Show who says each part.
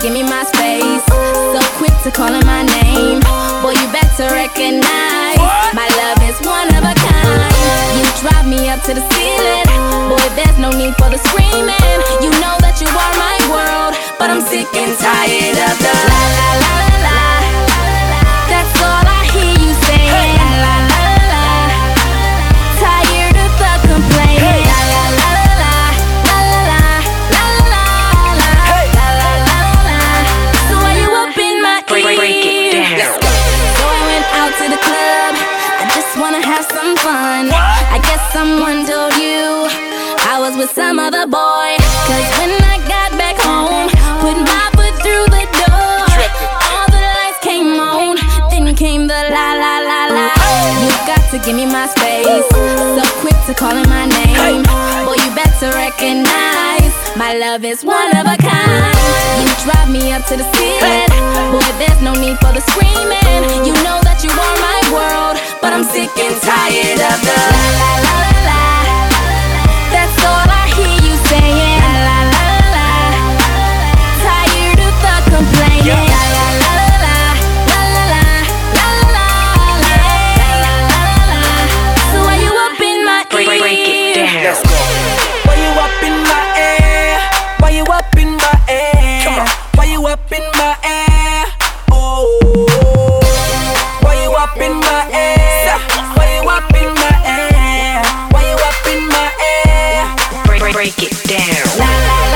Speaker 1: give me my space. So quick to calling my name. Boy, you better recognize my love is one of a kind. You drive me up to the ceiling. Boy, there's no need for the screaming. You know that you are my world,
Speaker 2: but
Speaker 1: I'm sick and tired of the la la. someone told you I was with some other boy. Cause when I got back home, put my foot through the door. All the lights came on, then came the la la la la. You got to give me my space. So quick to calling my name. Boy, you better recognize my love is one of a kind. You drive me up to the ceiling. Boy, there's no need for the screaming. You know that you are my world, but I'm sick and tired of the la la la.
Speaker 2: break it down.